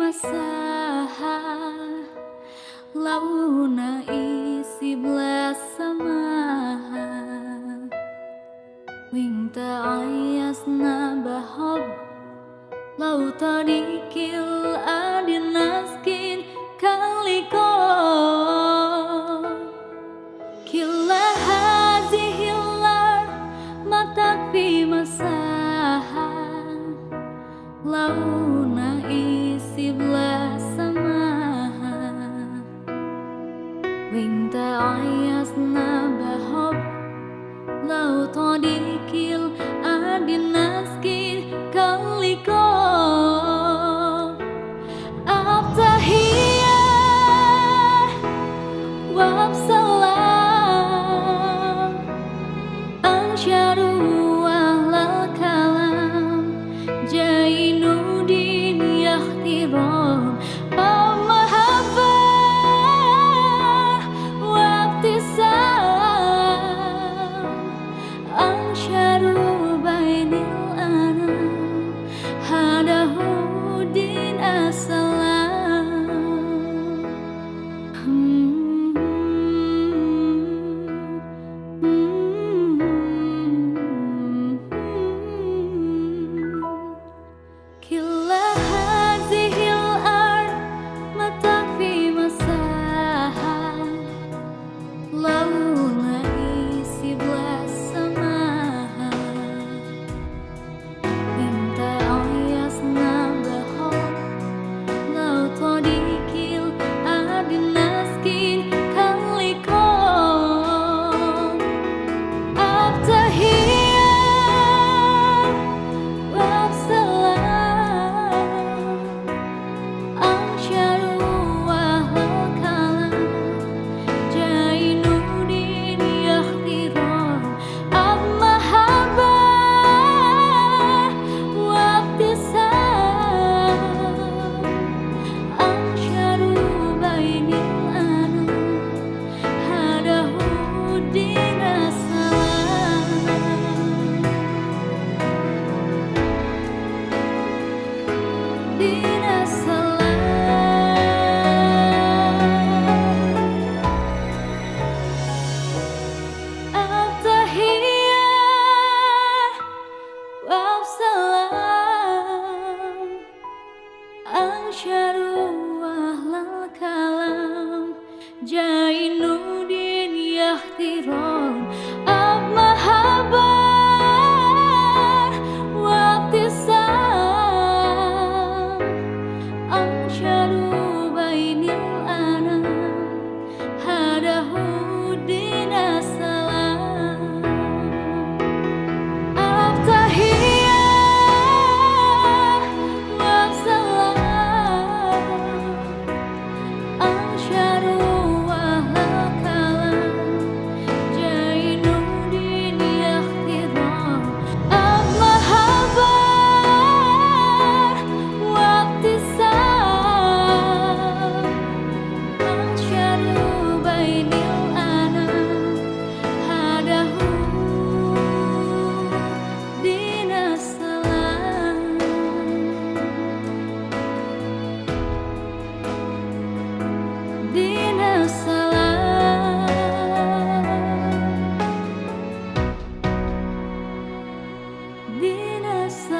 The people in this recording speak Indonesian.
massaha launa isi belas blasamaha. Winta ayasna bahob Lau tarikil adinas وانت عيطنا بحب لو طريقي لقلب الناس كده the wrong. Dina salah Dina salah